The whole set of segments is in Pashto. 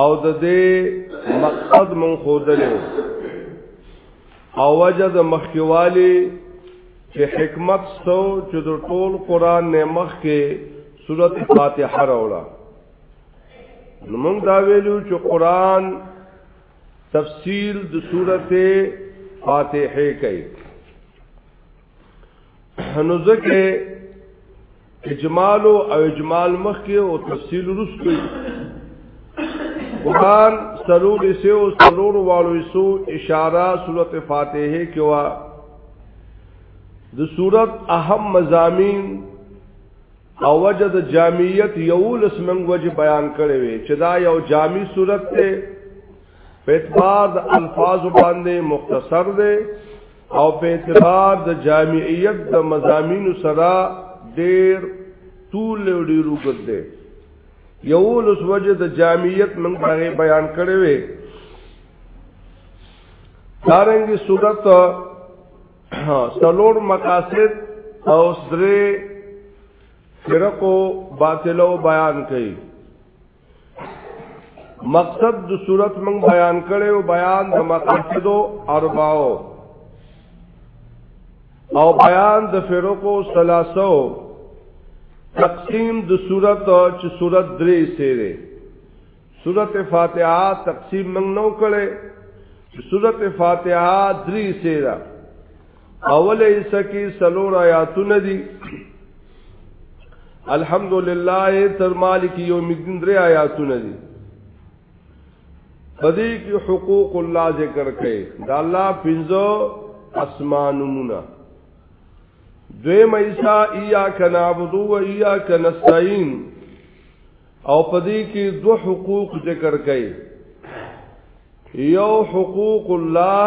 او د دې مقصد مون خودلې او وجه د مخکیوالي چې حکمت سو چې د ټول قران نه مخ کې سورته فاتحه راوړه نو موږ دا ویلو چې قران تفصیل د سورته فاتحه کوي نو ځکه اجمال او اجمال مخکې او تفصیل وروسته قرآن سلور اسے و سلور والو اسو اشارہ صورت فاتحے کوا د صورت اهم مزامین او وجد جامعیت یولس منگ وجه بیان کرے وے چدا یو جامع صورت تے پیتبار الفاظ باندے مختصر دے او په اعتبار د جامعیت د مزامینو سره ډیر طول او ډیر وګد دی یو لس وجه د جامعیت موږ هغه بیان کړی وی دارنګي صورت سلور مقاصد او سره فرقو باطلو بیان کړي مقصد د صورت من بیان کړي او بیان د مقاصد او ارباو او بیان د فرق او ثلاثو تقسیم د صورت چې صورت درې سره صورت فاتحه تقسیم من نو کړي صورت فاتحه درې سره اول ایسه کی سلور آیاتونه دی الحمدلله تر مالک یوم الدین درې آیاتونه دي پدې کې حقوق الله ذکر کړي دا الله پنځه اسمانونه دوی مېسا ایا کنابود و ایا کنستاین او پدې کې دو حقوق ذکر کړي یو حقوق الله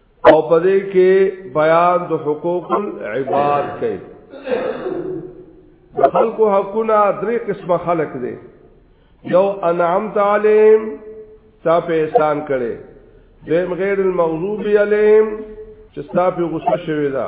او په دې کې بیان د حقوق العباد کوي خلکو حقونه درې قسمه خلق دي یو انعام تعلیم تا په احسان کړي دیم غیر المغضوب علیهم چې ستا په غصه شوی دا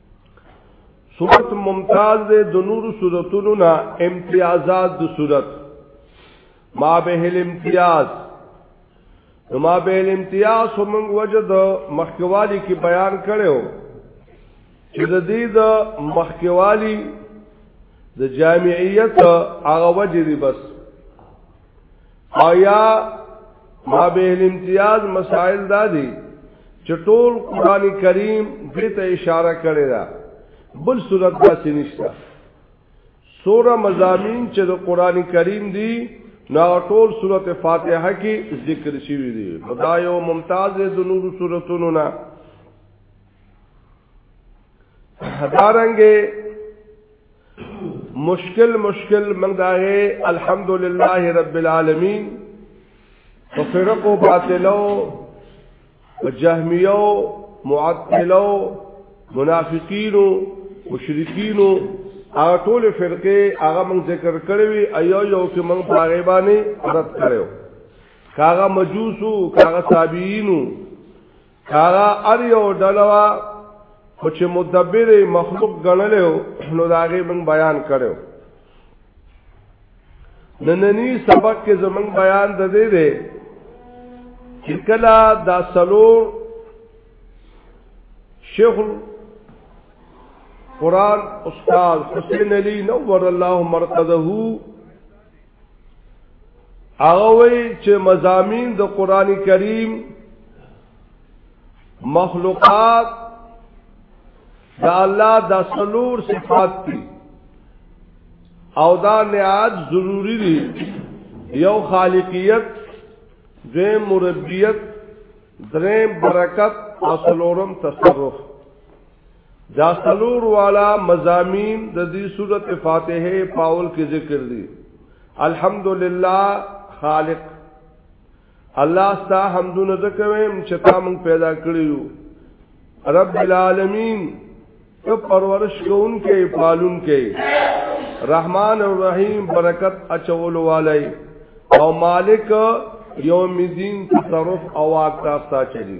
صورت ممتاز دے دنور صورتونو نا امتیازات دو صورت ما به الامتیاز نو ما به الامتیاز همنگ وجه دو مخیوالی کی بیان کرو چې د دې د مخکوالی د جامعیت هغه وجه دی بس او یا ما به الامتیاز مسائل دا دي چې ټول قران کریم دې ته اشاره کړې ده بل صورت داسې نشته سوره مزامین چې د قران کریم دی نا ټول سورته فاتحه کې ذکر شوی دی خدای او ممتاز د نور سورتونو نه دارنګه مشکل مشکل من داغه الحمدلله رب العالمین په فرقو باطلو په جهمیو معطلو منافقینو مشرکینو هغه ټول فرقه هغه من ذکر کړی وی ایو یو کې من پاره باندې رد کړو کاغه مجوسو کاغه صابینو هغه ار یو ډلوا خو چې مدبر مخلوق غنلو نو داغه من بیان کړو نننی سبق کې زمون بیان د دې دی چې کلا دا سلور شیخ قرآن استاد حسین علی نور الله مرقده هغه وی چې مزامین د قران کریم مخلوقات د الله د سلور صفات دي او دا نعاد ضروری دي یو خالقیت دویم مربیت دریم برکت او سلورم تصرف دا سلور والا مزامین د دې صورت فاتحه پاول کې ذکر دي الحمدلله خالق الله ستا حمدونه زکویم چې تا مونږ پیدا کړیو رب العالمین ته پرورش کوون کې پالون کې رحمان الرحیم برکت اچول والای او مالک یوم الدین تصرف او واک تاسو چلی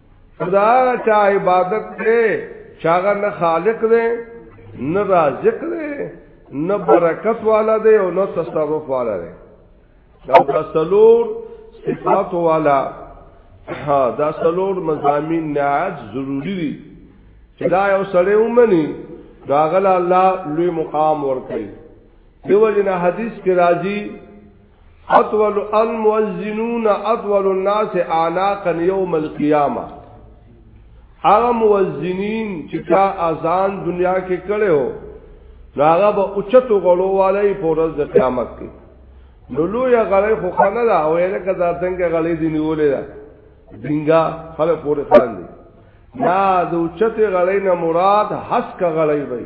خدا چا عبادت دې چاغه نه خالق دې نه رازق دې نه برکت والا دې او نه تصرف والا دې دا سلور صفات والا ها دا سلور مزامین نهایت ضروری دي چې دا یو سړی ومني دا غل الله لوی مقام ورکړي دیو جن حدیث کې راځي اطول المؤذنون اطول الناس اعناقا يوم القيامه هغه مؤذنین چې تا اذان دنیا کې کړي هو هغه به اوچتو غړو والي پورز د قیامت کې نو لوی غړې خو خنه دا او یې کدا څنګه غړې دی نیولې دا دینګا خله پورې خان دي نا د اوچته غړې نه مراد حس کا غړې وي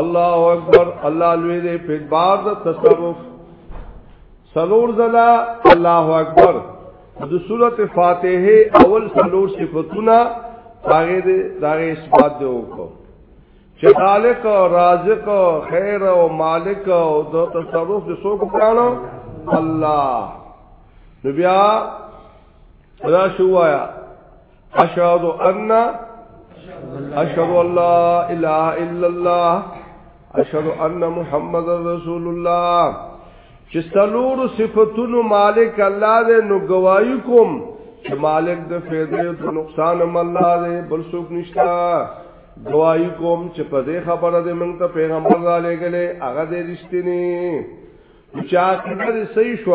الله اکبر الله لوی دې په بار د تصرف سلور زلا الله اکبر د سورته فاتحه اول سلور صفاتونه هغه دې دغه اثبات دی وکړو چې خالق او رازق او خیر او مالک او د تصرف د څوک کړهو الله نو بیا راشوایا اشهد ان اشهد ان لا اله الا الله اشهد ان محمد رسول الله چې څلور صفاتونو مالک الله دې نو گواہی کوم چې مالک د فیدې او نقصان هم الله دې بل څوک نشتا گواہی کوم چې په دې خبره دې موږ ته پیغمبر را لېګلې هغه دې رښتینی چې عاقبت صحیح شو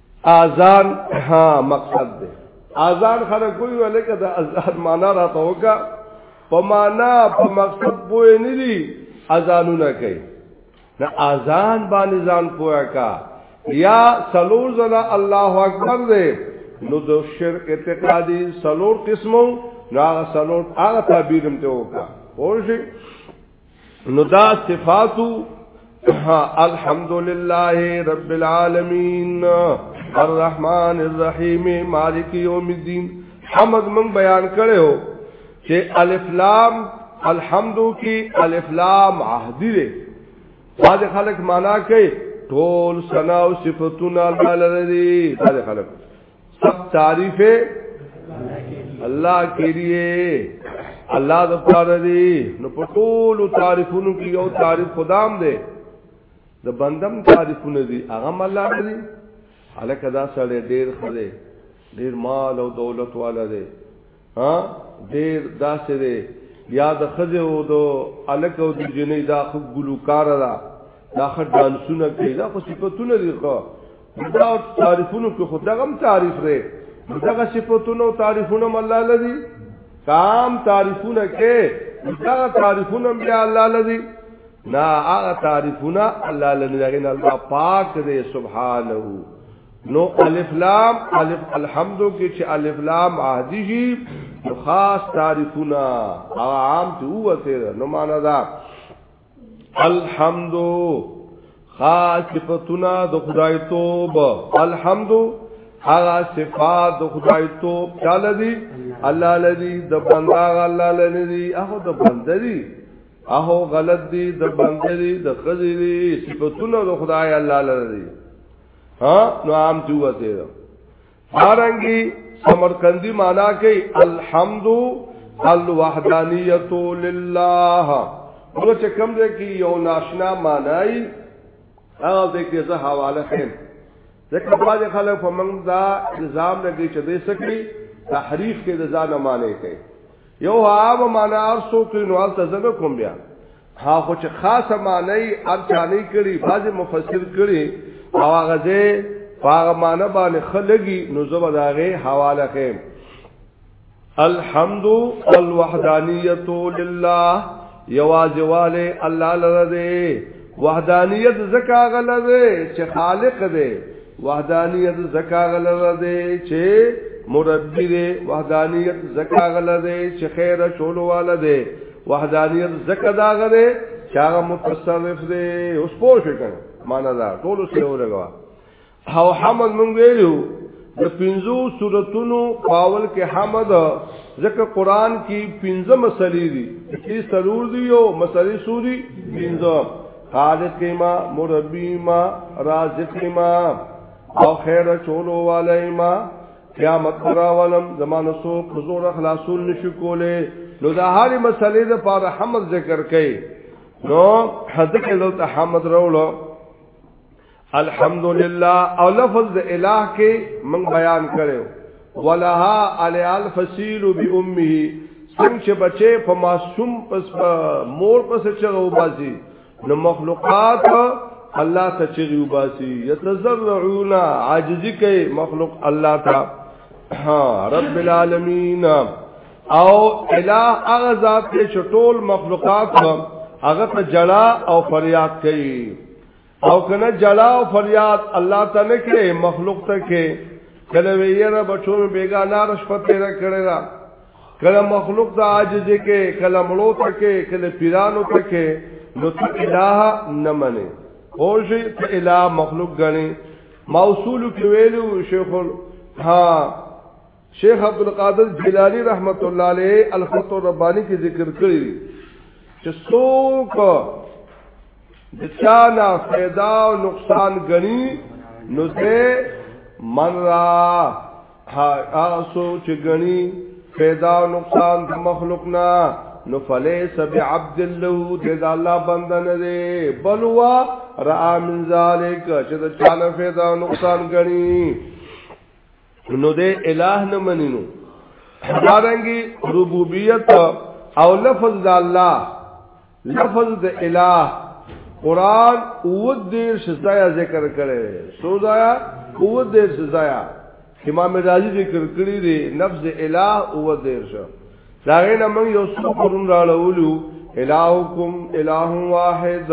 اذان ها مقصد دی اذان خره کوی ولکه د اذان معنا را توګه په معنا په مقصد پوه نه دي اذانونه کوي نه اذان باندې ځان پوهه کا یا سلور زلا الله اکبر دې نو د شرک اعتقادي سلور قسمو نو هغه سلور هغه تعبیرم ته وکا پوه شئ نو دا صفاتو الحمدلله رب العالمین الرحمن الرحیم مالک یوم الدین حمد من بیان کړو چې الف لام الحمد کی الف لام عهدی دی بعض خلک معنا کوي ټول ثنا او صفاتونه الله لري بعض خلک سب تعریف الله کې دی الله د پاره دی نو په ټول تعریفونو کې یو تعریف خدام دی د بندم تعریفونه دي هغه الله نه دي الکه دا سره ډیر خله ډیر مال او دولت والا دی ها ډیر داسې دی یا د خزه او د الک او د جنې دا خو ګلوکار ده دا خو ډانسونه کوي دا خو صفاتونه دي خو دا تعریفونو کې خو دغه تعریف دی دغه صفاتونه او تعریفونه الله لذي کام تعریفونه کې دغه تعریفونه بیا الله لذي نا هغه تعریفونه الله لذي دغه الله پاک دی سبحانه نو الف لام الف الحمدو کې چې الف لام عادي شي نو خاص تعریفونه عام ته وته نو معنا دا الحمدو خاص صفاتونه د خدای توب الحمدو هغه صفات د خدای توب چاله دي الله لذي د بندا الله لذي هغه د بندري هغه غلط دي د بندري د خزري صفاتونه د خدای الله لذي ها نو عام دی وته دا بارنګي سمرقندی معنا کوي الحمد الوحدانیت لله نو چې کوم دې کې یو ناشنا معنی هغه دې کې زه حواله خیم ځکه باج خلک په موږ دا الزام لګي چې دې سکي تحریف کې د ځان معنی کوي یو هغه معنی ارسو کې نو تاسو کوم بیا ها خو چې خاصه معنی ارچانی کړي بعضی مفسر کړي او هغه دې هغه معنی باندې خلګي نو زبر داغه حواله خیم الحمد الوحدانیت لله یوازواله الله لره دې وحدانیت زکا غله دې چې خالق دې وحدانیت زکا غله دې چې مربی دې وحدانیت زکا غله دې چې خیر شول واله دې وحدانیت زکه دا غره چاغه متصرف دی اوس پوه شو کنه معنا دا ټول سره ولګوا او حمد مونږ ویلو د پنځو سوراتونو پاول کې حمد ځکه قران کې پنځه مسلې دي چې سرور دي او مسلې سوري پنځه خالق ما مربی ما رازق ما او خیر چولو والای ما قیامت پر راولم زمانه سو په زور خلاصون نشو کوله نو دا هاري مسلې د پاره حمد ذکر کړي نو حدک له ته حمد راولو الحمدلله او لفظ د الہ کې من بیان کړو ولها علی الفصیل بامه څنګه چې بچي په معصوم پس مور پس چغو باسي نو مخلوقات الله ته چغي وباسي يتزرعون عاجزي کوي مخلوق الله ته رب العالمین او الہ هغه ذات ته شټول مخلوقات هغه ته جلا او فریاد کوي او کنه جلا او فریاد الله ته نه کوي مخلوق ته کوي کله ویره بچو بیگانه رشپته را کړی کله مخلوق ته عاجز کې کله مړو ته کې کله پیرانو ته کې نو ته الہ نه منې او شي ته الہ مخلوق غني موصول کې ویلو شیخ ها شیخ عبد القادر جیلانی رحمت الله علیه الفتح الربانی کې ذکر کړی چې څوک د چانا فیدا او نقصان غني نو ته من را ها آسو چې غني پیدا نقصان د مخلوق نه نو فلیس بعبد له د الله بنده نه دی بلوا را من ذالک چې د چانه پیدا نقصان غني نو د الہ نه منینو دارنګي ربوبیت او لفظ د الله لفظ د الہ قران او دیر شزایا ذکر کړي سوزایا او دیر شزایا امام رازی ذکر کړی دی نفس الہ او دیر شو داغه نه موږ یو څو پرون راړولو الہکم الہ واحد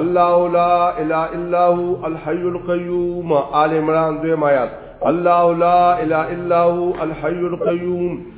الله لا اله الا هو الحي القيوم آل عمران دویم آیات الله لا اله الا هو الحي القيوم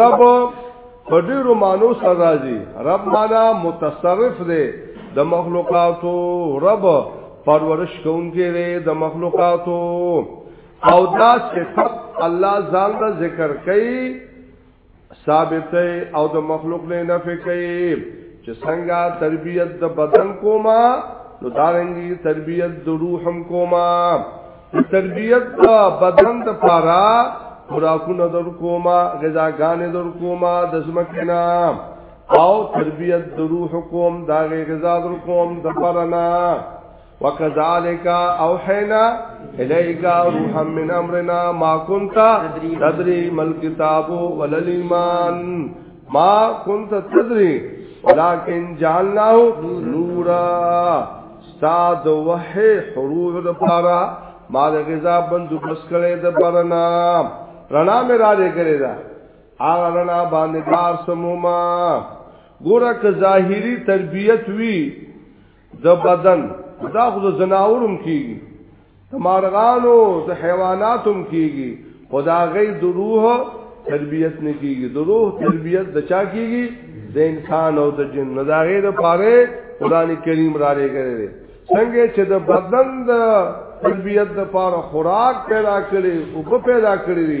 رب په ډیرو مانو سره راځي رب معنا متصرف دی د مخلوقاتو رب پرورش کوونکی دی د مخلوقاتو او دا صفت الله ځان ته ذکر کوي ثابت او د مخلوق نه نفي کوي چې څنګه تربيت د بدن کوما نو دارنګي تربيت د روح هم کوما تربیت دا بدن د پارا خوراکونه در کوما غذاګان در کوما د زمکنا او تربیت د روح کوم دا غذا در کوم د پرنا وکذالک اوحینا الیک روحا من امرنا ما كنت تدری مل کتاب ولل ایمان ما كنت تدري ولكن جعلناه نورا استاد وحي حروف د پارا ما د غذا بندو بس کړي د برنا رڼا مې را دې کړي دا هغه رڼا باندې دار سموما ګوره که ظاهري تربيت وی د بدن دا خو د زناورم کیږي د مارغانو د حیواناتم کیږي خدا غي د روح تربیت نه کیږي د روح تربیت د چا کیږي د انسان او د جن نه دا غي د پاره قران کریم را لګره څنګه چې د بدن د تربیت د پاره خوراک پیدا کړي او په پیدا کړي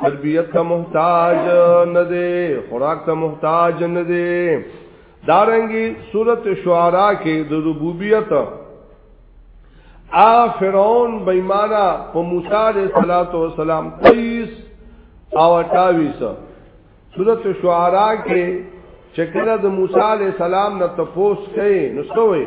تربیت ته محتاج نه دی خوراک ته محتاج نه دی دارنګي صورت شعرا کې د ربوبیت ا فرعون بېمانه په موسی عليه صلوات و سلام 23 او 28 صورت شعرا کې چې کله د موسی عليه السلام نه تپوس کړي نو څه وایي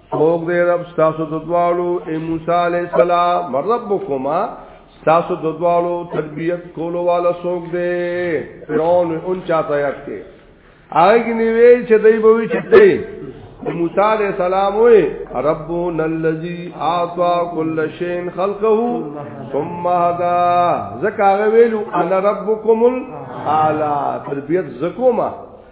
اوګ دې رب تاسو د دوالو اے موسی علی السلام ربکما تاسو د دوالو تربیت کولو والا سوګ دې فرعون اون چاته یاد کې هغه نیوي چې دای به وي چې دې موسی علی السلام وې ربنا الذی اعطى كل شيء خلقه ثم هدا زکه ویلو انا ربکم الاعلى تربیت زکوما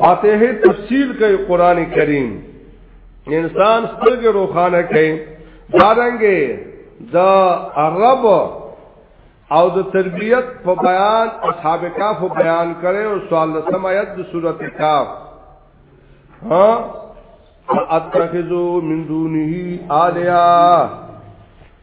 فاتحه تفسیر کوي قران کریم انسان سترګې روخانه کوي دارنګه دا عرب او د تربیت په بیان اصحاب کاف بیان کړي او سوال سمایت د سورته کاف ها اتخذو من دونه آلیا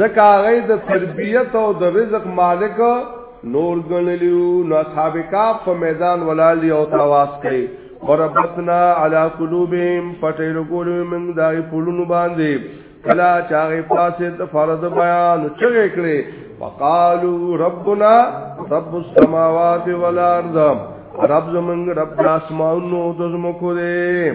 ځکه هغه د تربیت او د رزق مالک نور ګنلیو نو اصحاب کاف په میدان ولالی او تاواز کوي وربطنا علی قلوبهم پټیر ګورو موږ دای پړونو باندې کلا چاغه پاسه د فرض بیان چغې کړې وقالو ربنا رب السماوات والارض رب زمنګ رب د اسمانونو د زمکو دې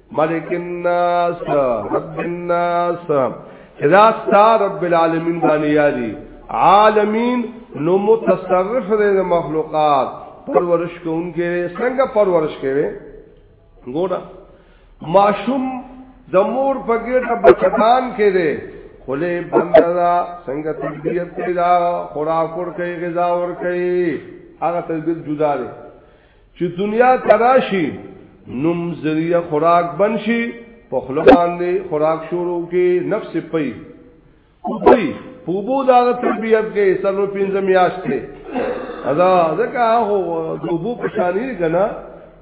ملک الناس رب الناس اذا ستا رب العالمین باندې یادی عالمین نو متصرف دې مخلوقات پرورش کوونکې څنګه پرورش کوي ګوره ماشوم د مور په ګډه بچتان کې دی خله بندلا څنګه تربیت پیدا خوراک ور کوي غذا ور کوي هغه تربیت جدا دی چې دنیا تراشی نوم ذریعہ خوراک بنشي په خپل باندې خوراک شروع کې نفس پي کوي پوبو دا تربيت کې سلو پنځه میاشتې ادا ځکه هغه دوبو پشانی کنا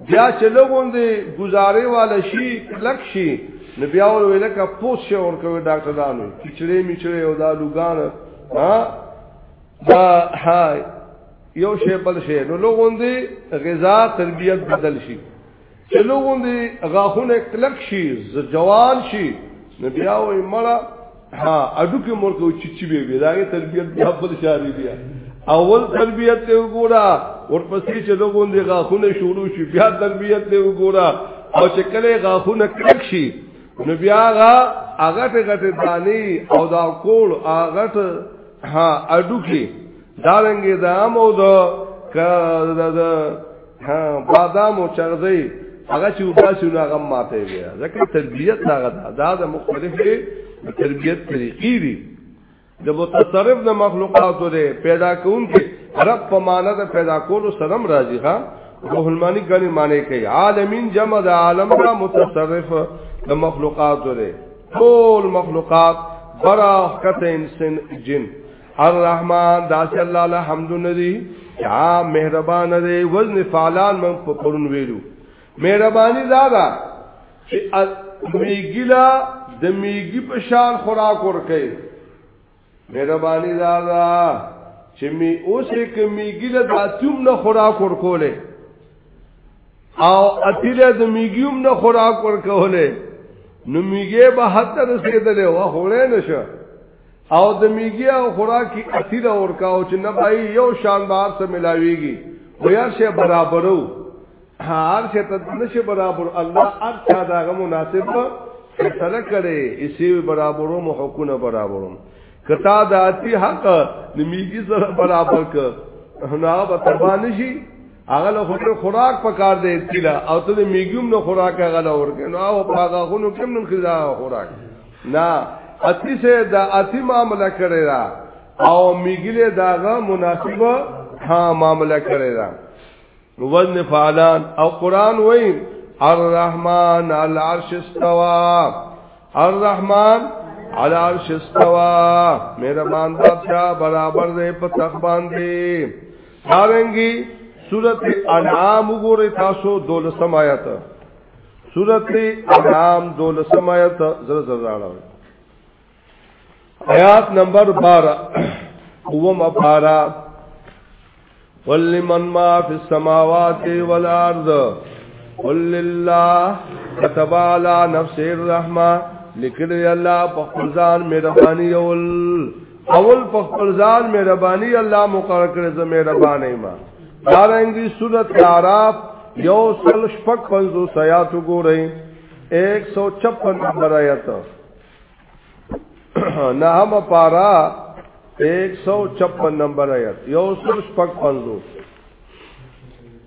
بیا چې لوګون دي گزارې والا شي کلک شي نو بیا ور ویل کا پوس شي ور کوي ډاکټر دانو کچړې میچړې او دا لوګان ها دا هاي یو شی بل شی نو لوګوندې غذا تربیت بدل شي چې لوګوندې غاخونه کلک شي ځوان شي نو بیا وې مړه ها اډو کې مور کو چې چې به داغه تربیت بیا بل شاري بیا اول تربیت ته وګوره ورپسې چې لوګوندې غاخونه شروع شي بیا تربیت ته وګوره او چې کله غاخونه کلک شي نو بیا غا هغه ته غټه دانی او دا کول هغه ته ها اډو کې دا رنګي دا مو دا ک دا دا ها بادام او چغزي هغه چې وباسي نو هغه ماته وي ځکه تربيت دا دا دا, دا مختلفه تربيت طریقې دي د متصرف د مخلوقات لري پیدا کون کې رب په معنا د پیدا کولو سره راځي ها روح المانی غني معنی کوي عالمین جمع د عالم را متصرف د مخلوقات لري ټول مخلوقات برا کته انسان جن الرحمن داس الله الحمد ندی یا مهربان دی وزن فعلان من په پرون ویلو مهربانی زادا چې میګلا د میګی په شان خوراک ورکې مهربانی زادا چې می اوسې کې میګلا داتوم نه خوراک ورکولې او اتیله د میګیوم نه خوراک ورکولې نو میګه به حتی رسیدلې واه وړې نشه او د میګي او خوراکي اثیر ورکاو چې نه بای یو شان بار سره ملاويږي خو یار شی برابرو هر شی ته نشي برابر الله هر چا دا غو مناسب فیصله کړي اسی برابرو مو حقونه برابرو کتا د اتی حق د میګي سره برابر ک نه به تبانشي هغه له خپل خوراک په کار دی تیلا او ته د میګیوم نو خوراک هغه له ورکه نو او په هغه خونو کوم نن خدا خوراک نه اتی سه دا اتی معاملې کړی دا او میګله داغه مناسب ها معاملې کړی دا وزن فعلان او قران وای الرحمن على عرش استوى الرحمن على عرش استوى مهربان بادشاہ برابر دې په تخبان دې دارنګي سورت انعام وګورئ تاسو دولسم آیت سورت انعام دولسم آیت زر زر راړو آیات نمبر 12 قوم اپارا ولمن ما فی السماوات والارض قل لله كتب على نفسه الرحمه لکل الله په خزان مهرباني اول اول په خپل ځان مهرباني الله مقرر کړې زه مهربانه ما دارنګي سورت اعراف یو سل شپږ پنځو سیات وګورئ 156 نمبر آیت نه هم پارا 156 نمبر آیت یو سل شپږ پنځو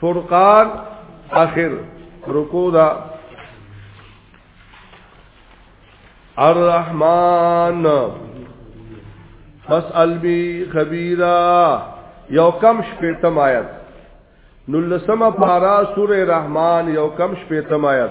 فرقان اخر رکو دا الرحمن فاسأل بی خبیرا یو کم شپیتم آیت نلسم پارا سور رحمان یو کم شپیتم آیت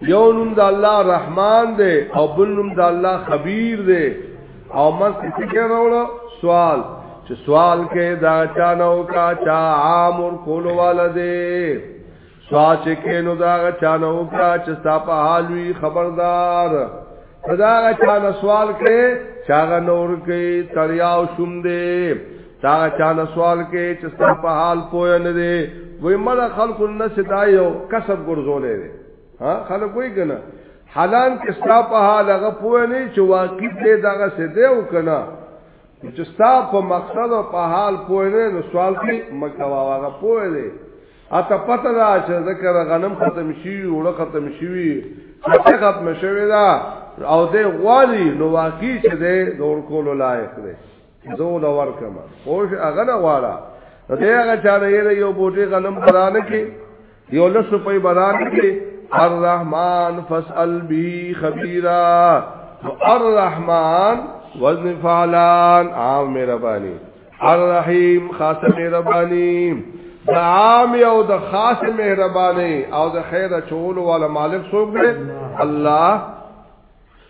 یو نوم د الله رحمان دی او بل نوم د الله خبیر دی او مس څه راوړو سوال چې سوال کې دا چا نو کا چا عام ور کول والده سوال چې کې نو دا چا نو کا چې تا په حال وی خبردار دا چا نو سوال کې چا نور کې تریاو شوم دی دا چانه سوال کې چې ستاسو په حال پوه نه دی وای مړه خلکو نه ستا یو کسب ګرځولې دی ها خلک وای کنه حالان کې ستا په حال هغه پوه نه چې واقع دې دغه څه دی او کنه چې ستا په مقصد او په حال پوه نه نو سوال کې مکوا هغه پوه دی اته پته دا چې ذکر غنم ختم شي وړه ختم شي خطه ختم شوی دا او دې غواړي نو واقع چې دې دور کولو لایق دی زه ول ورکم خوش هغه نه واړه نو دی هغه چا نه یې یو بوټي غنم برانه کې یو لس په برانه کې الرحمن فسأل بی خبیرا الرحمن وزن فعلان عام مهرباني الرحیم خاص مهرباني د عام او د خاص مهرباني او د خیر چول والا مالک څوک دی الله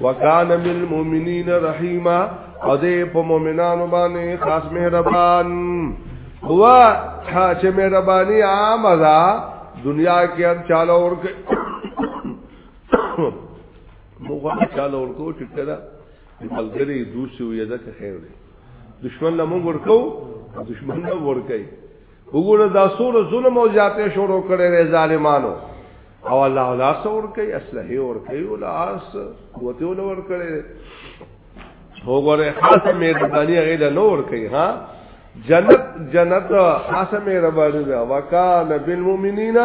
وکان بالمؤمنین رحیما او دې په مؤمنانو باندې خاص مهربان هو چې مهرباني عامه ده دنیا کې هر چاله اور کې موږ چاله اور کو ټیک ده ملګری دوسی وي ځکه خیر دی دشمن له موږ ورکو دشمن له ورکای وګوره دا سور ظلم او زیاته شروع کړي وي ظالمانو او الله ولا سور کوي اصله اور کوي ولا اس وته ولا ور کړي وګوره خاص مې دانی غیل نور کوي ها جنت جنت خاص مې ربانه وکا نبی المؤمنین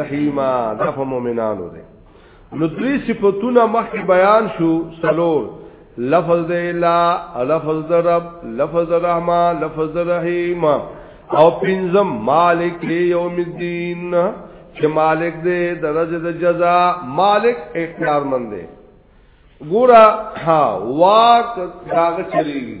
رحیما دغه مؤمنانو دي نو درې صفاتونه مخکې بیان شو سلور لفظ د اله لفظ د رب لفظ د رحمان لفظ د رحیم او پنځم مالک یوم الدین چې مالک دې درجه د جزا مالک اختیار مند دی ګورا ها واک داغه چلیږي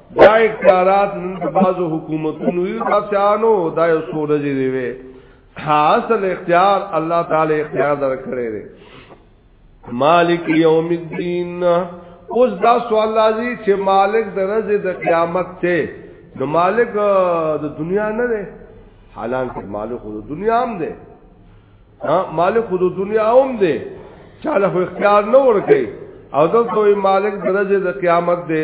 دا اختیارات نن د بازو حکومتونو یو تاسیانو دا یو سوره دی وی حاصل اختیار الله تعالی اختیار درکړي دی مالک یوم الدین اوس دا سوال لازم چې مالک درځي د قیامت ته نو مالک د دنیا نه دی حالانکه مالک خود دنیا هم دی ها مالک خود دنیا هم دی چاله اختیار نه ورکي او دلته مالک درځي د قیامت دی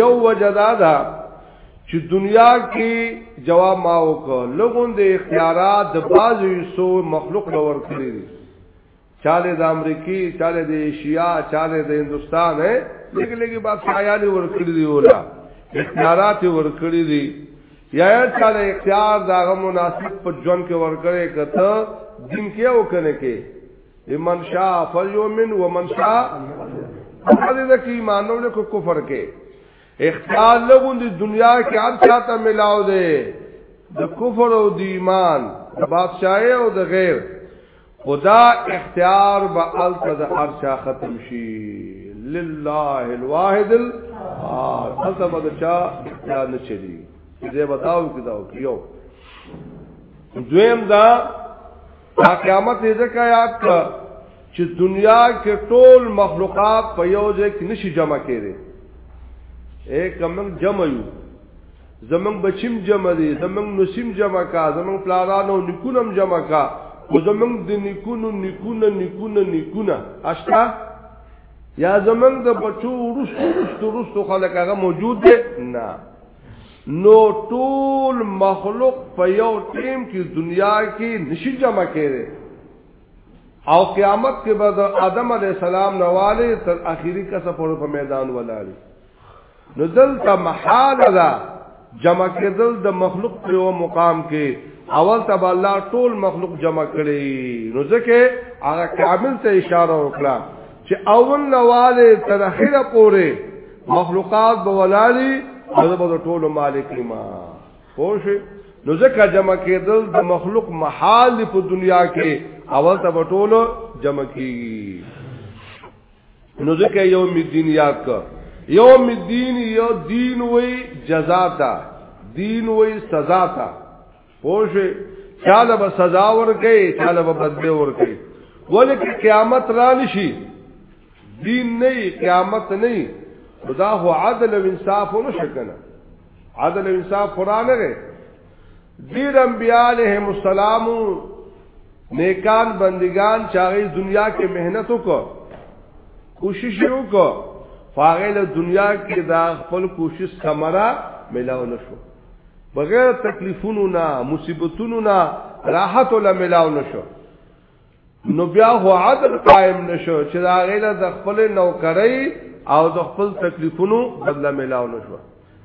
یو وجه دا ده چې دنیا کې جواب ما وکړ لګون د اختیارات د بازو سو مخلوق لور کړی دي چاله د امریکای چاله د ایشیا چاله د هندستان ہے لګ لګي بادشاہیان ور کړی دي ولا اختیارات ور کړی دي یا چاله اختیار داغه مناسب په ژوند کې ور کړی کته دین کې او کنه کې لمن شاء فليؤمن ومن شاء هغه د کی ایمانو له کفر کې اختیار لګون دی دنیا کې هر چاته ملاو دی د کفر او د ایمان د بادشاہي او د غیر خدا اختیار به الف د هر چا ختم شي لله الواحد القهار الف به چا اختیار نه چلی دې بتاو کیداو یو دویم دا دا قیامت یې ځکه یاد کړ چې دنیا کې ټول مخلوقات په یو ځای کې نشي جمع کېږي اے کوم جمع یو زمنګ بچیم جمع دي زمنګ نسیم جمع کا زمنګ پلارانو نکونم جمع کا او زمنګ د نکونو نکونه نکونه نکونه اشتا یا زمنګ د بچو ورستو ورستو خلک هغه موجود دي نه نو ټول مخلوق په یو ټیم کې دنیا کې نشي جمع کېره او قیامت کې به د آدم علی السلام نواله تر اخیری کسه پورې په میدان ولاړی نو دلته محال ده جمع کېدل د مخلوق په یو مقام کې اول ته الله ټول مخلوق جمع کړي نو ځکه هغه کامل ته اشاره وکړه چې اول نواله تر اخره پورې مخلوقات به ولالي او زه به ټول مالک ما پوه شئ نو ځکه جمع کېدل د مخلوق محال دی په دنیا کې اول ته بټولو جمع کیږي نو ځکه یوم الدین یاد کړ یوم الدین یو دین وی جزا تا دین وی سزا تا پوه شئ چاله به سزا ورکړي چاله به بدله ورکړي ولکه قیامت را نشي دین نه قیامت نه خدا هو عدل او انصاف نه شکنه عدل او انصاف قران نه دیر انبیاء علیهم السلام نیکان بندگان چاغی دنیا کې مهنت وکړه کوشش وکړه فاغل دنیا کې دا خپل کوشش ثمره ملاو نشو بغیر تکلیفونو نه مصیبتونو نه راحت ولا ملاو نشو نو بیا هو عدل قائم نشو چې دا غیله د خپل نوکرۍ او د خپل تکلیفونو بدله ملاو نشو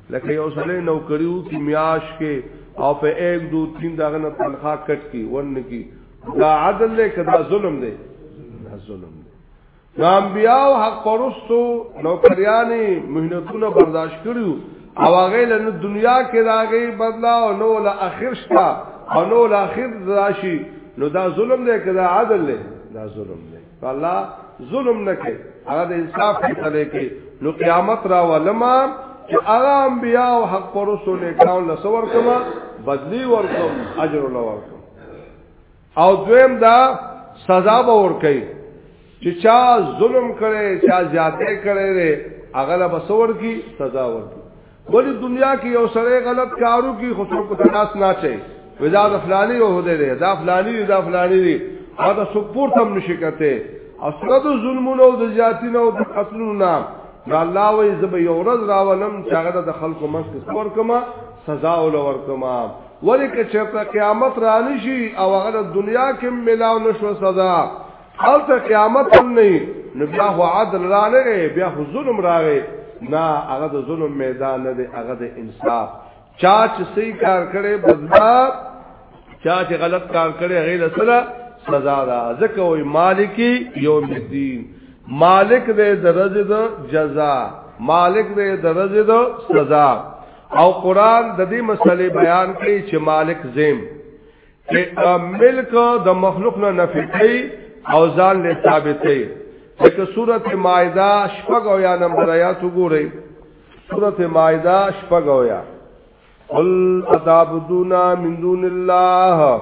لکه یو سړی نوکریو کې میاش کې او په 1 2 3 دغه نه تنخوا کټ کی ون کی دا عدل له کدا ظلم دی ظلم دی نو انبیاء او حق پرستو نوکریانی مهنتونه برداشت کړیو او هغه له دنیا کې راغی بدلا او نو له اخر شتا او نو له اخر راشي نو دا ظلم دی کدا عدل دی دا ظلم دی الله ظلم نه کوي هغه د انصاف په تله کې نو قیامت را ولما چې هغه انبیاء او حق پرستو نه کاو لسور کما بدلی ورکوم اجر الله ورکوم او دویم دا سزا به ور کوي چې چا ظلم کړي چا زیاته کړي هغه له بسور کی سزا ورکړي ولی دنیا کې یو سره غلط کارو کی خو څوک په تاس نه چي ودا د فلانی او هده دی دا فلانی دی دا فلانی دی او دا سپور تم نشي کته اصله د ظلمونو او د زیاتینو او د قتلونو نام دا الله وې زب یو ورځ راولم چې هغه د خلکو منځ کې سپور کما سزا ول ورکما ولی که چرته قیامت رانشي او هغه د دنیا کې ملاو نشو سزا هلته قیامت هم نه نو بیا خو عدل رانغی بیا خو ظلم راغی نه هغه د ظلم میدان نه دی هغه د انصاف چا چې صحیح کار کړي بدلا چا چې غلط کار کړي هغه له سره سزا ده ځکه وي مالکی یوم الدین مالک دې درجه د جزاء مالک دې درجه د سزا او قران د دې مسلې بیان کړي چې مالک زم چې ملک د مخلوق نه نفي کوي او ځان له ثابتې لکه سورته مائده شپږ او یا نمبر آیات وګورئ سورته مائده شپږ او یا قل اتعبدون من دون الله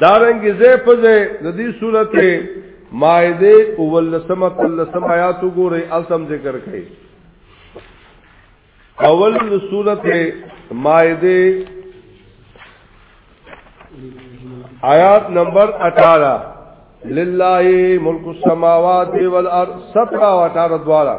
دارنګ زه په زه د دې سورته مائده اول لسمه تل لسم آیات وګوره السم ذکر کړي اول سورته مائده آیات نمبر 18 لله ملک السماوات والارض 17 او 18 دوارا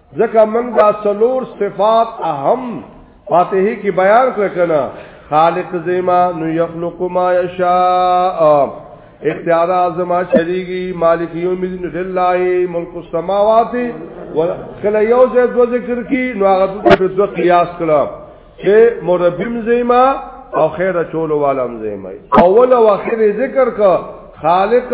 ځکه موږ دا څلور صفات اهم فاتحه کې بیان کړ کنه خالق زیما نو یخلق ما یشاء اختیار اعظم شریگی مالک یوم الدین لله ملک السماوات وکله یو ځای دو ذکر کی نو هغه په دو قیاس کړه چې مربیم زیما او خیر چولو والم زیما اول او اخر ذکر کا خالق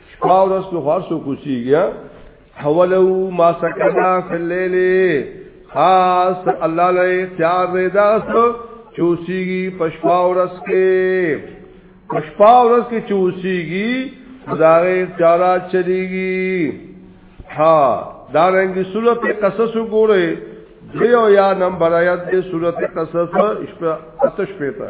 شپه او ورځ په خاصو کوشيږي حولو ما سکنا فی اللیل خاص الله له اختیار دی دا چوسیږي پشپا ورس کې پشپا ورس کې چوسیږي داغه چارا چلیږي ها دارنګي صورت قصص وګوره دیو یا نمبر آیات دی صورت قصص شپه اتش پیتا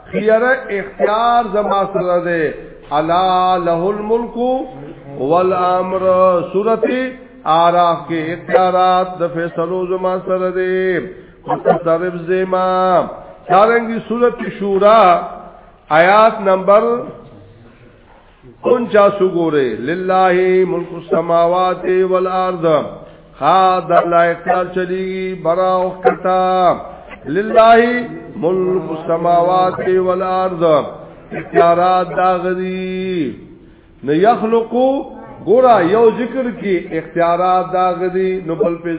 خیره اختیار زما سره ده الا له الملک والامر سورته اعراف کې اختیارات د فیصلو زما سره دي متصرف زما دارنګي سورته شورا آیات نمبر کون چا سګوره لله ملک السماوات والارض خا د الله اختیار چلی برا او کتا لله ملک السماوات والارض اختیارات دا غدی نه یخلقو ګورا یو ذکر کې اختیارات دا غدی نو بل په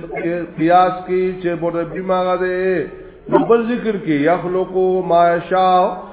قیاس کې چې بر ربی ماغه ده نو بل ذکر کې یخلقو ما شاء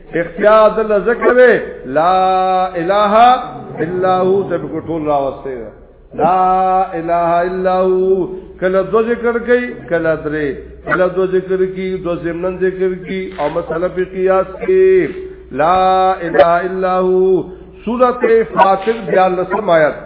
اختیا دل ذکر وی لا الہ الا هو تب کو ټول راوسته لا الہ الا هو کله دو ذکر کوي کله درې کله دو ذکر کی دو زمنن ذکر کی او مسله په قیاس کې لا الہ الا هو سورته فاتر بیا لسم آیت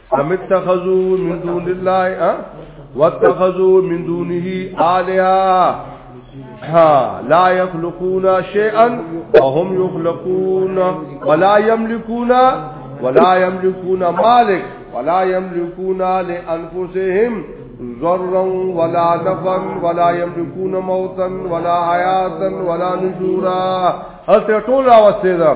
امتخذو من دون الله واتخذو من دونه آلهة ها لا يخلقون شيئا وهم يخلقون ولا يملكون ولا يملكون مالك ولا يملكون لانفسهم ضرا ولا نفعا ولا يملكون موتا ولا حیاتا ولا نشورا هلته ټول راوسته ده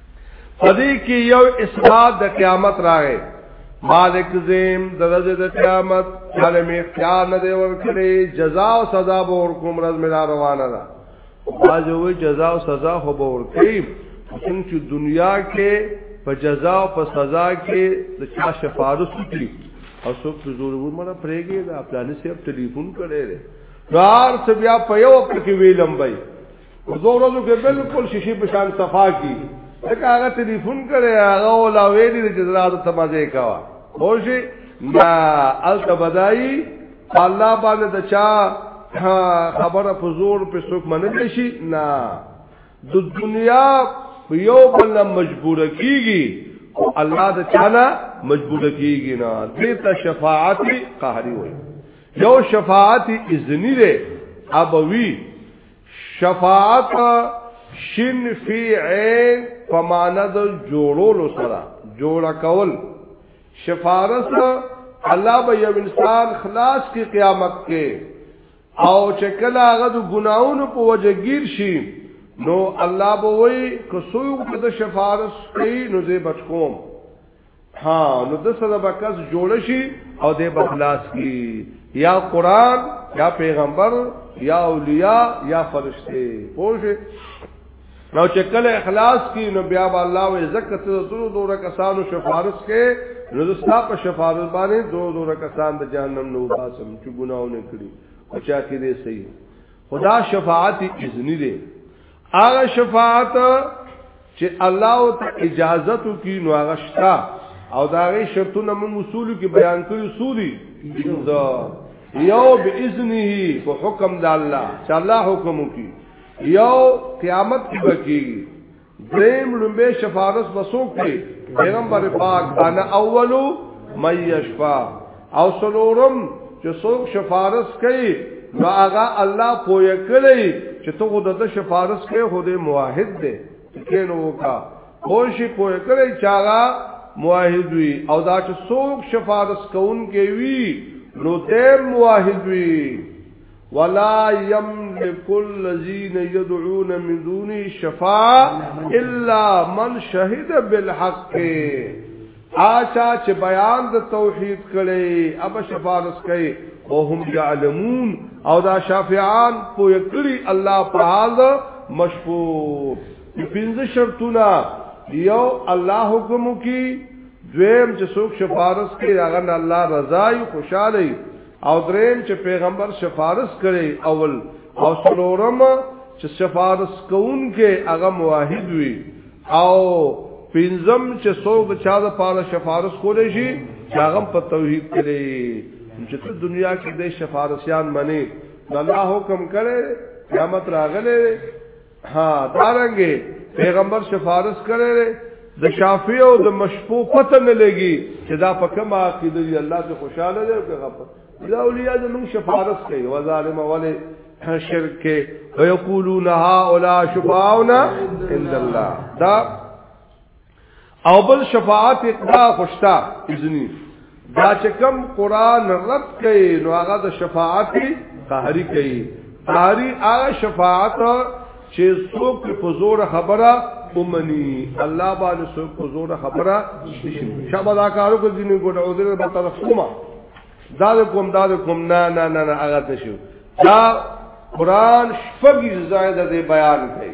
پدې کې یو اثبات د قیامت راغی مالک زیم درجه د قیامت کله می اختیار نه دی ورکړي جزاء او سزا به ور کوم رز می روانه ده واجو جزاء او سزا خو به ور کوي څنګه دنیا کې په جزاء او په سزا کې د چا شفاعت وکړي او څوک د زور ورمره پرېږي دا پلان سي ټلیفون کړي دار څه بیا په یو وخت کې ویلم بای په دوه ورځو کې بالکل شیشې په شان صفا کی لکه هغه ټلیفون کړي هغه ولا ویلي چې زړه ته تمازه کاوه خوشي دا الته بدایي الله باندې د چا خبره په زور په څوک منل شي نه د دنیا په یو بل مجبور کیږي او الله د چانا مجبور کیږي نه دې ته شفاعت قهري وي یو شفاعت اذنی ده ابوی شفاعت شین فی عین پمانه د جوړولو سره جوړ کول شفارس الله به یو انسان خلاص کی قیامت کې او چې کله هغه د ګناونو په وجه گیر شي نو الله به وای که څوک د شفارس کوي نو زه بچ کوم ها نو د سره به کس جوړ شي او د بخلاص کی یا قران یا پیغمبر یا اولیاء یا فرشته پوه نو چې کله اخلاص کی نو بیا الله و زکه ته دورو دورو کسانو شفارس کې نو د ستا په شفارس باندې دورو دورو کسان د جهنم نو باسم چې ګناونه کړی او چا کې دې صحیح خدا شفاعت اذنی دی هغه شفاعت چې الله او ته اجازه تو کی نو هغه شتا او دا غي شرطونه موږ اصول کې بیان کړو سوري یو باذنه په حکم د الله چې الله حکم وکي یو قیامت کې بکیږي دریم لومبه شفاعت وسوک پیغمبر پاک انا اولو مې یشفا او سلورم چې څوک شفارس کوي نو هغه الله پوهه کړی چې ته خود د شفارس کوي خود موحد دی کینو وکا خو شي پوهه کړی چې هغه موحد وي او دا چې څوک شفارس کوون کوي نو ته موحد وي ولا يملك الذين يدعون من دوني شفاعه الا من شهد بالحق آچا چې بیان د توحید کړي اب شفاعت کوي او هم يعلمون او دا شافعان په یکړي الله په حال مشفوع پنځه شرطونه یو الله حکم کی دویم چې څوک شفاعت کوي هغه الله رضای خوشاله او دریم چې پیغمبر سفارش کړي اول او څلورم چې سفارش کوونکې هغه موحد وي او پنځم چې څوک چا د پاره سفارش کولې شي هغه په توحید کړي چې ته دنیا کې د سفارشیان منی الله حکم کړي قیامت راغله ها دارنګه پیغمبر سفارش کړي د شافعي او د مشفو پته نه لګي چې دا په کومه عقیده دی الله ته خوشاله دی او که غفور دا اولیاء د موږ شفاعت کوي و ظالم ولی شرک کې ويقولون هؤلاء شفاعنا عند الله دا او بل شفاعت اقدا خوشتا اذنی دا چې کوم قران رد کوي نو هغه د شفاعت قهری کوي قهری هغه شفاعت چې څوک په زور خبره اومني الله باندې څوک په زور خبره شابه دا کارو کو دیني ګډه او دې په طرف کومه دا کوم دا کوم نه نه نه نه هغه نشو دا قران شپږ زائد دې بیان کوي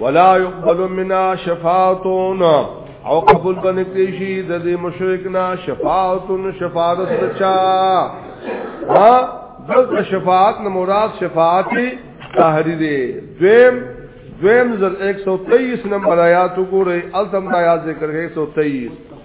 ولا يقبل منا شفاعتون او قبول بنکړي شي د دې مشرک نه شفاعتون شفاعت بچا ها دغه شفاعت نه مراد شفاعت تحریر دویم دویم زر 123 نمبر آیات وګورئ التم آیات ذکر 123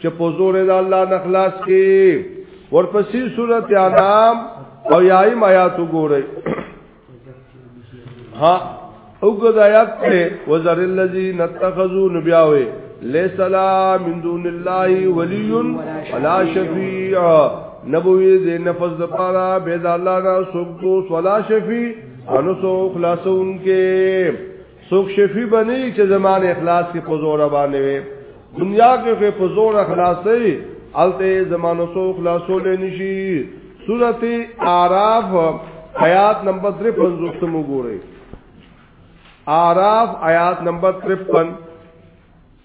چې په زور د الله نه خلاص کی ورپسې صورت انام او یایم آیات وګورئ ها وګد آیات ته وزر الذین اتخذوا نبیاوی لیس لا من دون الله ولی ولا شفیع نبوی دې نفس د پاره بيد الله نه سوق دوس ولا شفیع انو سو خلاصون کې څوک شفیع بنی چې زمانه اخلاص کې په زور باندې وي دنیا کې په زور اخلاصي الته زمانو سو خلاصول نشي سورته اعراف آیات نمبر 53 سمو ګورئ اعراف آیات نمبر 53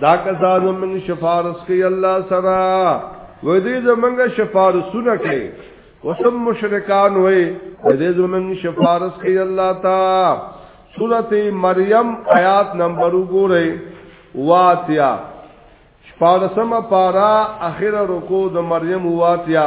دا کسان موږ شفارس کوي الله سره وې دې زمونږ شفارسونه کوي وسم مشرکان وې دې زمونږ شفارس کوي الله تا سورته مریم آیات نمبر وګورئ واتیا شپارسمه پارا اخر رکو د مریم واتیا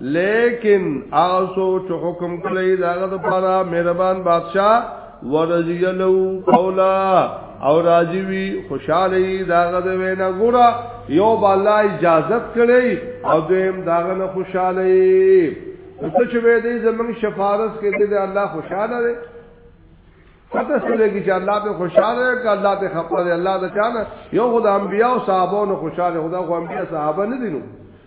لیکن آسو چې حکم کړی داغه د پاره مهربان بادشاہ ورضی له قولا او راضی وی خوشاله داغه د وینا ګورا یو بالا اجازه کړی او دیم داغه نه خوشاله ته چې به دې زمنګ شفارس کې دې الله خوشاله دی پته سره کې چې الله به خوشاله وي الله ته خپل الله د چانه یو خدای انبیا او صحابه نو خوشاله خدا خو انبیا صحابه نه دي نو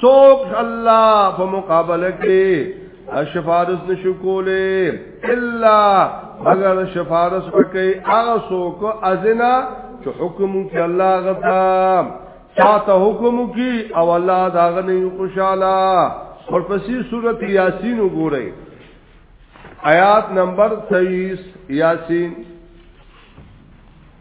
سوک الله په مقابله کې شفارس نشو کوله الا مگر شفارس وکي هغه سوک ازنا چې حکم کې الله غدا چاته حکم کې او الله دا غني خوشاله ورپسې سورته یاسین وګورئ آیات نمبر 23 یاسین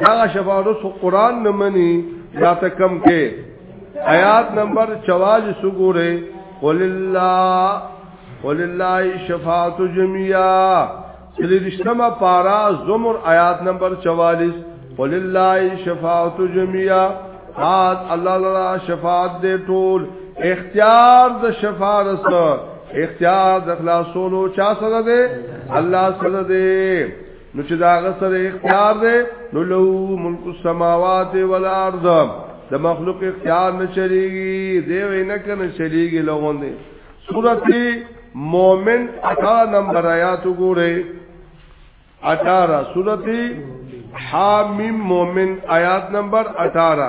دا شفاعت سو قران نه مني دا ته کم کې آیات نمبر 44 سګوره قل الله قل الله شفاعت جميعا سلیشتما پارا زمر آیات نمبر 44 قل الله شفاعت جميعا حد الله لرا شفاعت دې ټول اختیار د شفاعت اختیار د خلاصولو چا سره دې الله سره دې نو چې دا هغه سره اختیار دی نو له ملک السماوات والارض د مخلوق اختیار نه چلیږي دی وینا کنه چلیږي لغون دی سورته مومن 18 نمبر آیات وګوره 18 سورته حامیم مومن آیات نمبر 18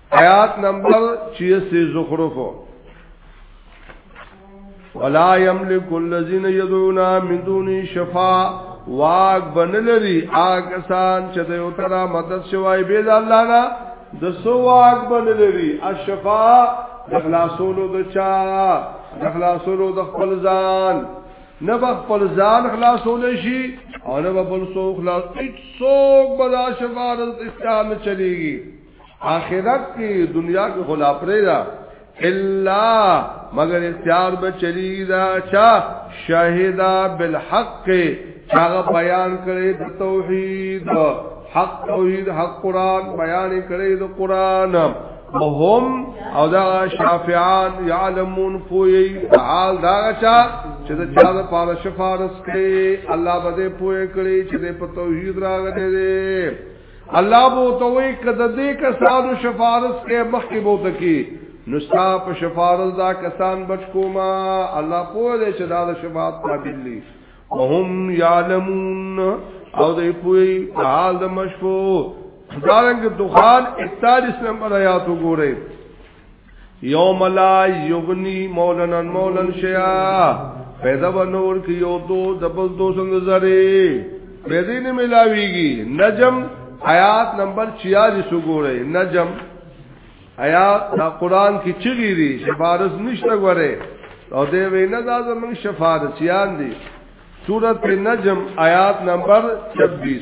آیات نمبر 86 زخرف ولا یملک الذین یدعون من دون شفاء واغ بنلری آکسان چې د یو تر مدد شوای به د الله نه د سو واغ بنلری الشفاء اخلاصولو د چا اخلاصولو د خپل ځان نه به خپل ځان خلاصول شي او نه به بل سو خلاص هیڅ سو بلا شفاعت استعمال چلیږي آخرت کی دنیا کی خلا پریدا الا مگر اختیار به چلی دا چا شهدا بالحق چاغه بیان کړي د توحید حق توحید حق قران بیان کړي د قران وهم او دا شافعان یعلمون پوی حال دا چا چې دا چا د پاره شفارس کوي الله بده پوی کړي چې په توحید راغلي الله بو توي کده دې کسانو شفارس کې مخکې بو تکي نو ستا په شفارس دا کسان بچ کوما الله په دې چې دا شفاعت قابل دي وهم يعلمون او دې پوي حال د مشفو دارنګ دخان 41 نمبر آیات وګوره یوم لا یغنی مولا مولا شیا پیدا به نور کې یو دو دبل دو څنګه زری پیدا نه ملاویږي نجم آیات نمبر 46 وګورئ نجم آیات دا قران کې چغی دی شفارس نشته غره او دې وینا دا زمون شفارس یان دی سورۃ النجم آیات نمبر 26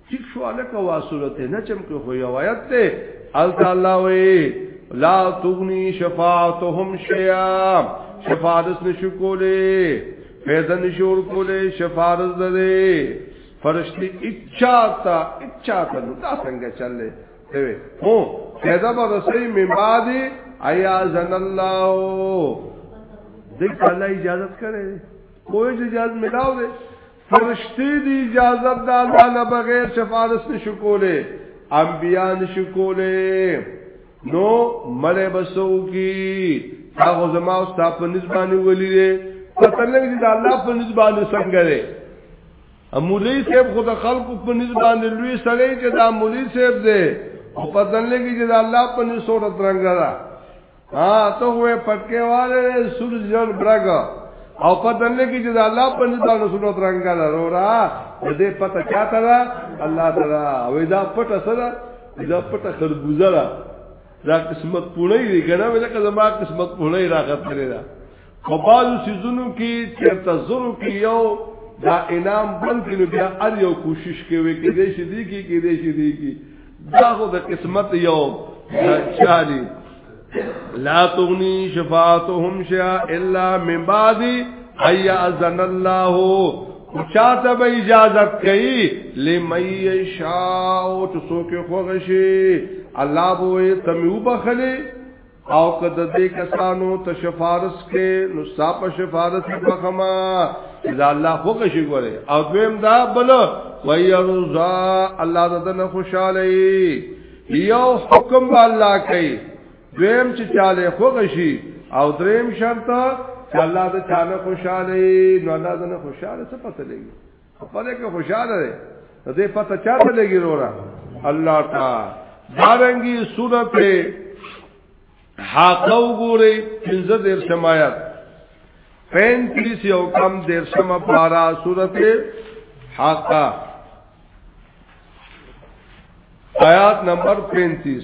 ټیک شو الکه واسورته نه چم کې خو یو آیت ته الته الله وی لا تغنی شفاعتهم شیئا شفاعت نشو کوله فیضا نشور کوله شفاعت زده فرشتي اچا تا اچا تا نو دا څنګه چللې دی هو فیضا به رسې من بعد ایا زن الله دې کله اجازه کړې کوی اجازه ملاو دې فرشتي دی اجازه د الله نه بغیر سفارش نشو کوله انبیا نشو کوله نو مړې بسو کی هغه زما او تاسو په نسبانه ولې پته نه دي د الله په نسبانه څنګه دی امولی صاحب خود خلکو په نسبانه لوی سره چې دا امولی صاحب دی او پته نه دي د الله په نسبت رنګ ده ها ته وې پټکې والے سور زر برګ او پته نه کې چې الله په دې باندې صورت رنگ لا رورا دې پته چاته دا الله تعالی او دا پټه سره دا پټه خربوزه را دا قسمت پونه دی کنه ولکه زما قسمت پونه راغت کړی دا په بعضو سیزونو کې چېرته زرو کې یو دا انعام بند کې نو بیا هر یو کوشش کوي کې دې شي دې کې کې دې شي دې کې دا خو د قسمت یو چالي لا تغني شفاعتهم شيئا الا من بعد اي اذن الله چاته به اجازه کوي لمي شاو څوک خوغشي الله بو ته مې وبخلي او که د دې کسانو ته شفارس کې نو ستا په شفارس کې بخما چې دا الله خوښ شي ګوره او دویم دا بل ويرضا الله د دنه خوشاله یو حکم الله کوي دویم چې چاله خوښ شي او دریم شرط چې الله د چاله خوشاله نو الله د نه خوشاله څه پته لګي په دې کې خوشاله دی دې پته چا ته لګی وروره الله تعالی دارنګي صورت حاقه وګوري پنځه دیر سمایات 35 یو کم دیر سم پارا صورت حاقه آیات نمبر 35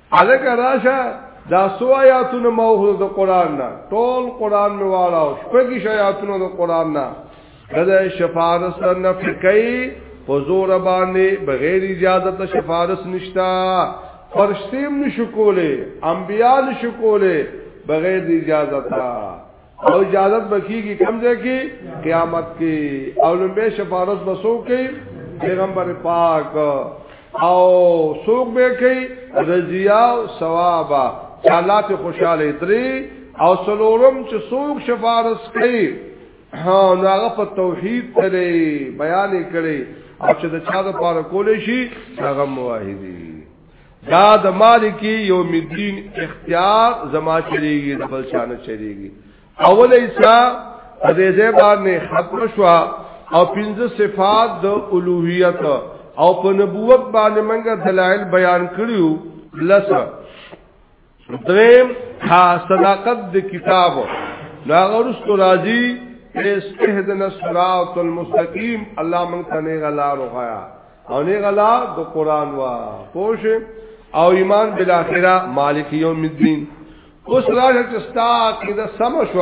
الک راشه دا سو آیاتونه موخذ د قران نه ټول قران می واړاو شپږی شیاتونه د قران نه دا شفاعت سره نه فکای حضور باندې بغیر اجازه ته شفاعت نشتا فرشتیم نشو کوله انبیا نشو کوله بغیر اجازه ته او اجازت بکیږي کم ځای کې قیامت کې او لمبه شفاعت بسو کې پیغمبر پاک او سوق به کې رضیا او ثواب الله ته خوشاله دري او سلورم چې سوق شفاعت کوي ها ناغه په توحید ته بیان کړي او چې د چا د پاره کولې شي هغه موحدي دا د مالک یوم الدین اختیار زما چریږي د بل شانه چریږي اول ایسا دې باندې ختم شو او پنځه صفات د الوهیت او په نبوت باندې موږ دلایل بیان کړیو لسه دریم ها صداقت د کتاب دا غرست راضی استهدنا الصراط المستقیم الله مونږ ته نه غلا روغایا او نه غلا د قران وا پوش او ایمان بالاخره مالک یوم الدین اوس راځه چې ستا کده سم شو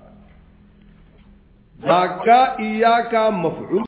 دا کا ایا کا مفعول